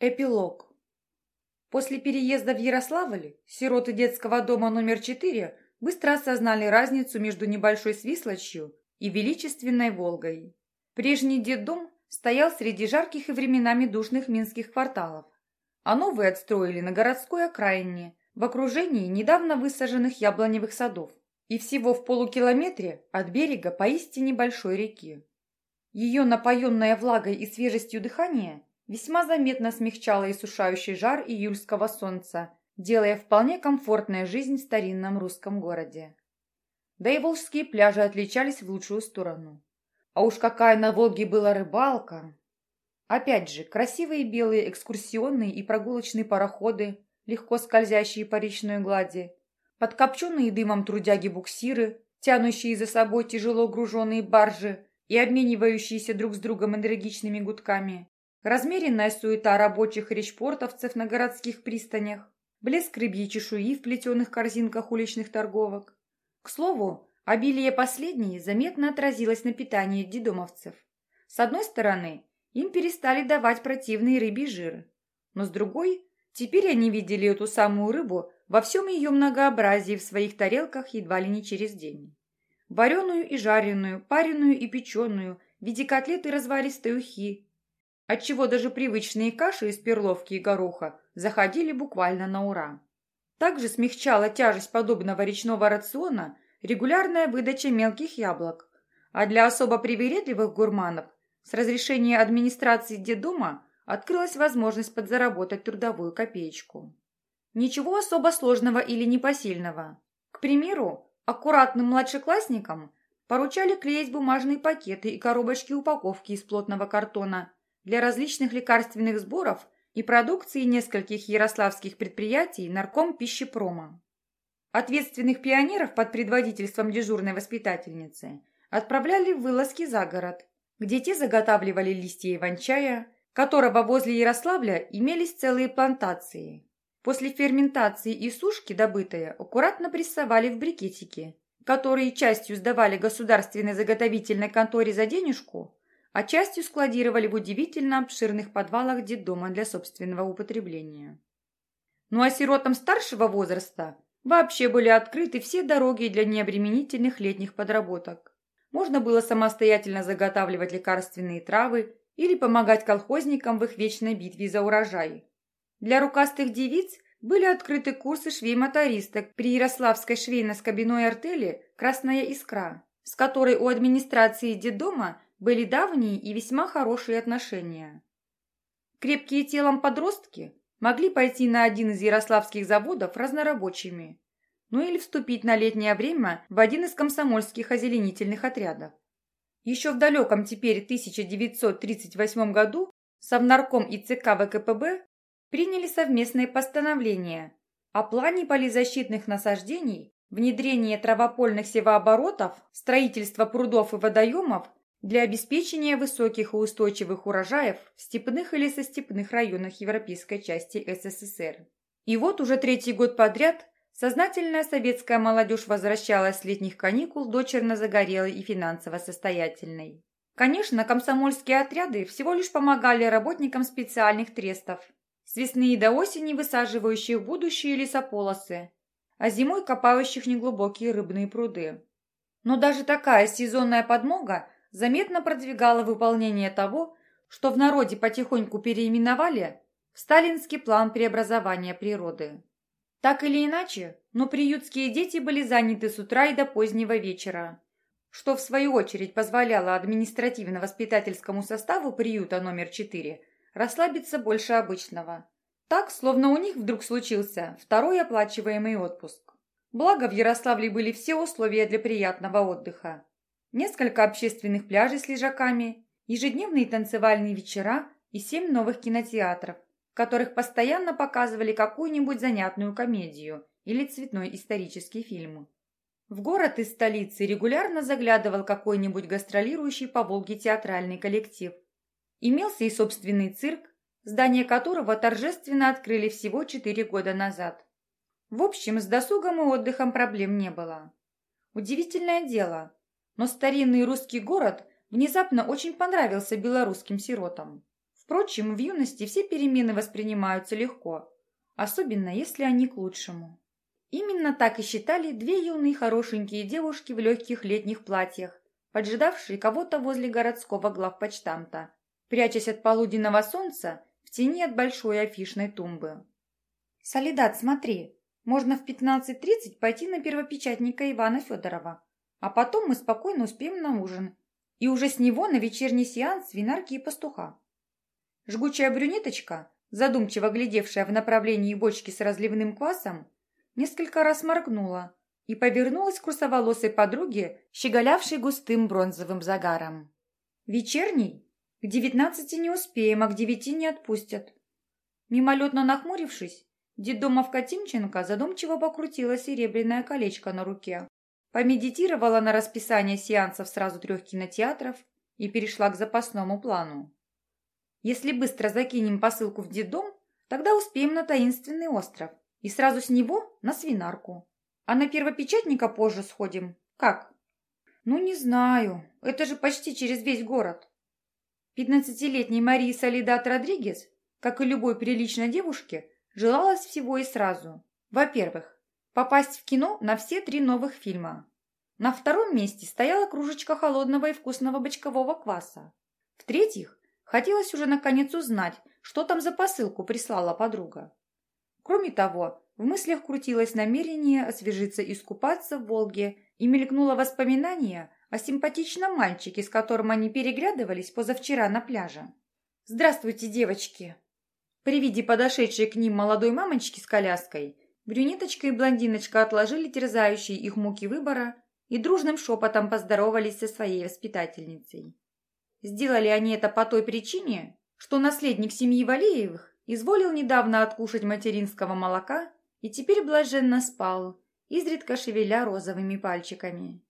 Эпилог. После переезда в Ярославль сироты детского дома номер 4 быстро осознали разницу между небольшой Свислочью и величественной Волгой. Прежний детдом стоял среди жарких и временами душных минских кварталов, а новый отстроили на городской окраине, в окружении недавно высаженных яблоневых садов и всего в полукилометре от берега поистине большой реки. Ее напоенная влагой и свежестью дыхания весьма заметно смягчало иссушающий жар июльского солнца, делая вполне комфортная жизнь в старинном русском городе. Да и волжские пляжи отличались в лучшую сторону. А уж какая на Волге была рыбалка! Опять же, красивые белые экскурсионные и прогулочные пароходы, легко скользящие по речной глади, подкопченные дымом трудяги-буксиры, тянущие за собой тяжело груженные баржи и обменивающиеся друг с другом энергичными гудками, размеренная суета рабочих речпортовцев на городских пристанях, блеск рыбьей чешуи в плетеных корзинках уличных торговок. К слову, обилие последней заметно отразилось на питании дедомовцев. С одной стороны, им перестали давать противный рыбий жир, но с другой, теперь они видели эту самую рыбу во всем ее многообразии в своих тарелках едва ли не через день. Вареную и жареную, пареную и печеную, в виде котлеты разваристой ухи, отчего даже привычные каши из перловки и гороха заходили буквально на ура. Также смягчала тяжесть подобного речного рациона регулярная выдача мелких яблок, а для особо привередливых гурманов с разрешения администрации детдома открылась возможность подзаработать трудовую копеечку. Ничего особо сложного или непосильного. К примеру, аккуратным младшеклассникам поручали клеить бумажные пакеты и коробочки упаковки из плотного картона для различных лекарственных сборов и продукции нескольких ярославских предприятий нарком пищепрома. Ответственных пионеров под предводительством дежурной воспитательницы отправляли в вылазки за город, где те заготавливали листья иван-чая, которого возле Ярославля имелись целые плантации. После ферментации и сушки добытое аккуратно прессовали в брикетики, которые частью сдавали государственной заготовительной конторе за денежку, а частью складировали в удивительно обширных подвалах детдома для собственного употребления. Ну а сиротам старшего возраста вообще были открыты все дороги для необременительных летних подработок. Можно было самостоятельно заготавливать лекарственные травы или помогать колхозникам в их вечной битве за урожай. Для рукастых девиц были открыты курсы швей-мотористок при Ярославской швейно-скобяной артели «Красная искра», с которой у администрации детдома были давние и весьма хорошие отношения. Крепкие телом подростки могли пойти на один из ярославских заводов разнорабочими, ну или вступить на летнее время в один из комсомольских озеленительных отрядов. Еще в далеком теперь 1938 году Совнарком и ЦК ВКПБ приняли совместное постановление о плане полизащитных насаждений, внедрение травопольных севооборотов, строительство прудов и водоемов для обеспечения высоких и устойчивых урожаев в степных или состепных районах европейской части СССР. И вот уже третий год подряд сознательная советская молодежь возвращалась с летних каникул дочерно загорелой и финансово состоятельной. Конечно, комсомольские отряды всего лишь помогали работникам специальных трестов, с весны до осени высаживающих будущие лесополосы, а зимой копающих неглубокие рыбные пруды. Но даже такая сезонная подмога заметно продвигала выполнение того, что в народе потихоньку переименовали в сталинский план преобразования природы. Так или иначе, но приютские дети были заняты с утра и до позднего вечера, что в свою очередь позволяло административно-воспитательскому составу приюта номер 4 расслабиться больше обычного. Так, словно у них вдруг случился второй оплачиваемый отпуск. Благо, в Ярославле были все условия для приятного отдыха несколько общественных пляжей с лежаками, ежедневные танцевальные вечера и семь новых кинотеатров, в которых постоянно показывали какую-нибудь занятную комедию или цветной исторический фильм. В город из столицы регулярно заглядывал какой-нибудь гастролирующий по Волге театральный коллектив. Имелся и собственный цирк, здание которого торжественно открыли всего четыре года назад. В общем, с досугом и отдыхом проблем не было. Удивительное дело, но старинный русский город внезапно очень понравился белорусским сиротам. Впрочем, в юности все перемены воспринимаются легко, особенно если они к лучшему. Именно так и считали две юные хорошенькие девушки в легких летних платьях, поджидавшие кого-то возле городского главпочтамта, прячась от полуденного солнца в тени от большой афишной тумбы. «Солидат, смотри, можно в 15.30 пойти на первопечатника Ивана Федорова, а потом мы спокойно успеем на ужин, и уже с него на вечерний сеанс винарки и пастуха». Жгучая брюнеточка, задумчиво глядевшая в направлении бочки с разливным квасом, несколько раз моргнула и повернулась к русоволосой подруге, щеголявшей густым бронзовым загаром. «Вечерний? К девятнадцати не успеем, а к девяти не отпустят». Мимолетно нахмурившись, Дедомовка Тимченко задумчиво покрутила серебряное колечко на руке, помедитировала на расписание сеансов сразу трех кинотеатров и перешла к запасному плану. Если быстро закинем посылку в детдом, тогда успеем на таинственный остров и сразу с него на свинарку. А на первопечатника позже сходим. Как? Ну, не знаю. Это же почти через весь город. Пятнадцатилетней Марии Солидат Родригес, как и любой приличной девушке, желалось всего и сразу. Во-первых, попасть в кино на все три новых фильма. На втором месте стояла кружечка холодного и вкусного бочкового кваса. В-третьих, Хотелось уже наконец узнать, что там за посылку прислала подруга. Кроме того, в мыслях крутилось намерение освежиться и искупаться в Волге, и мелькнуло воспоминание о симпатичном мальчике, с которым они переглядывались позавчера на пляже. «Здравствуйте, девочки!» При виде подошедшей к ним молодой мамочки с коляской, брюнеточка и блондиночка отложили терзающие их муки выбора и дружным шепотом поздоровались со своей воспитательницей. Сделали они это по той причине, что наследник семьи Валеевых изволил недавно откушать материнского молока и теперь блаженно спал, изредка шевеля розовыми пальчиками.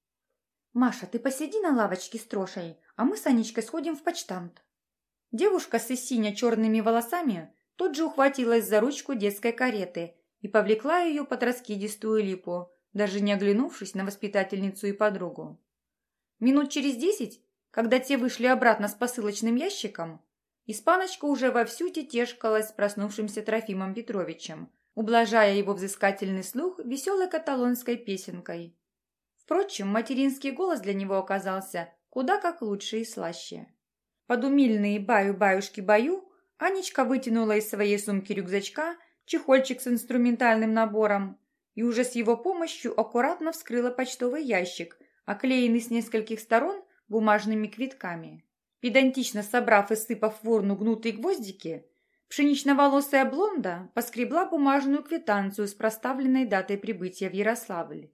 «Маша, ты посиди на лавочке с Трошей, а мы с Анечкой сходим в почтамт». Девушка с сине-черными волосами тут же ухватилась за ручку детской кареты и повлекла ее под раскидистую липу, даже не оглянувшись на воспитательницу и подругу. Минут через десять когда те вышли обратно с посылочным ящиком, Испаночка уже вовсю тетешкалась с проснувшимся Трофимом Петровичем, ублажая его взыскательный слух веселой каталонской песенкой. Впрочем, материнский голос для него оказался куда как лучше и слаще. Под умильные «баю-баюшки-баю» Анечка вытянула из своей сумки рюкзачка чехольчик с инструментальным набором и уже с его помощью аккуратно вскрыла почтовый ящик, оклеенный с нескольких сторон бумажными квитками. Педантично собрав и сыпав в урну гнутые гвоздики, пшенично-волосая блонда поскребла бумажную квитанцию с проставленной датой прибытия в Ярославль.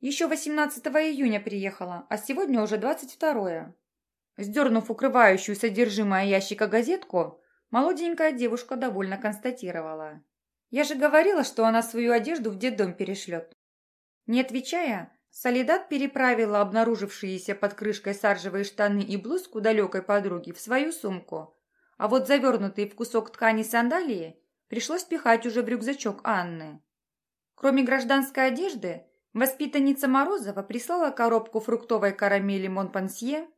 Еще 18 июня приехала, а сегодня уже 22 Сдернув укрывающую содержимое ящика газетку, молоденькая девушка довольно констатировала. «Я же говорила, что она свою одежду в детдом перешлет». Не отвечая, Солидат переправила обнаружившиеся под крышкой саржевые штаны и блузку далекой подруги в свою сумку, а вот завернутые в кусок ткани сандалии пришлось пихать уже в рюкзачок Анны. Кроме гражданской одежды, воспитанница Морозова прислала коробку фруктовой карамели Монпансье,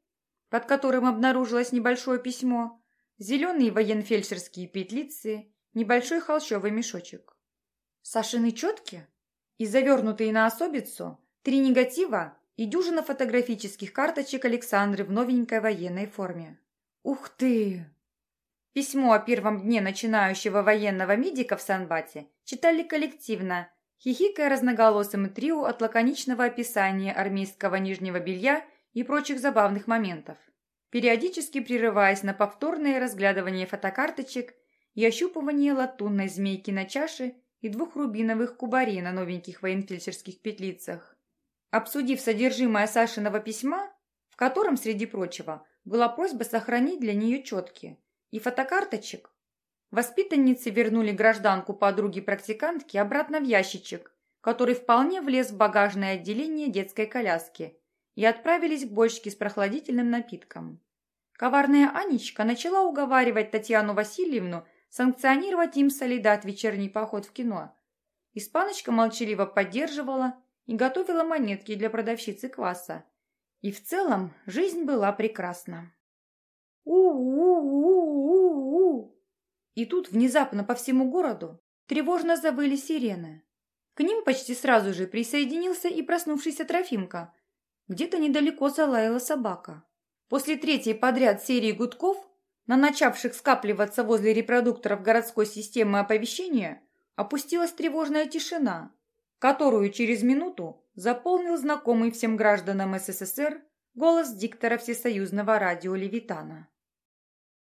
под которым обнаружилось небольшое письмо, зеленые военфельдшерские петлицы, небольшой холщовый мешочек. Сашины четки и завернутые на особицу Три негатива и дюжина фотографических карточек Александры в новенькой военной форме. Ух ты! Письмо о первом дне начинающего военного медика в Санбате читали коллективно, хихикая разноголосым трио от лаконичного описания армейского нижнего белья и прочих забавных моментов, периодически прерываясь на повторное разглядывание фотокарточек и ощупывание латунной змейки на чаше и двух рубиновых кубарей на новеньких военфельдшерских петлицах. Обсудив содержимое Сашиного письма, в котором, среди прочего, была просьба сохранить для нее четки и фотокарточек, воспитанницы вернули гражданку подруги-практикантки обратно в ящичек, который вполне влез в багажное отделение детской коляски, и отправились к бочке с прохладительным напитком. Коварная Анечка начала уговаривать Татьяну Васильевну санкционировать им солидат вечерний поход в кино. Испаночка молчаливо поддерживала, и готовила монетки для продавщицы кваса. И в целом жизнь была прекрасна. у у у у И тут внезапно по всему городу тревожно завыли сирены. К ним почти сразу же присоединился и проснувшийся Трофимка. Где-то недалеко залаяла собака. После третьей подряд серии гудков, на начавших скапливаться возле репродукторов городской системы оповещения, опустилась тревожная тишина, которую через минуту заполнил знакомый всем гражданам СССР голос диктора Всесоюзного радио Левитана.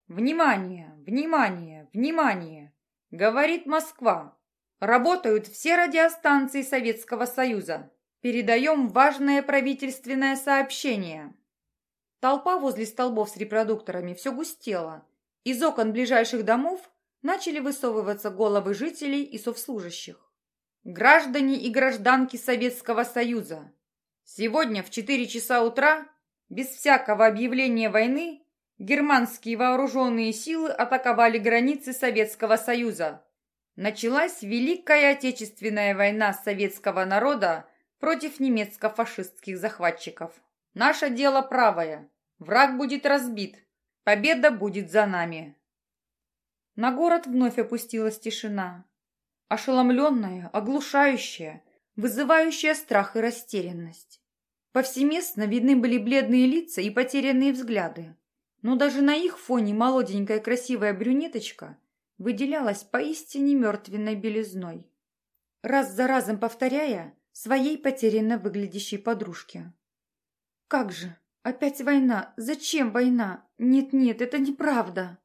«Внимание! Внимание! Внимание!» — говорит Москва. Работают все радиостанции Советского Союза. Передаем важное правительственное сообщение. Толпа возле столбов с репродукторами все густела. Из окон ближайших домов начали высовываться головы жителей и совслужащих. Граждане и гражданки Советского Союза, сегодня в 4 часа утра, без всякого объявления войны, германские вооруженные силы атаковали границы Советского Союза. Началась Великая Отечественная война советского народа против немецко-фашистских захватчиков. Наше дело правое. Враг будет разбит. Победа будет за нами. На город вновь опустилась тишина. Ошеломленная, оглушающая, вызывающая страх и растерянность. Повсеместно видны были бледные лица и потерянные взгляды. Но даже на их фоне молоденькая красивая брюнеточка выделялась поистине мертвенной белизной. Раз за разом повторяя своей потерянно выглядящей подружке. «Как же? Опять война? Зачем война? Нет-нет, это неправда!»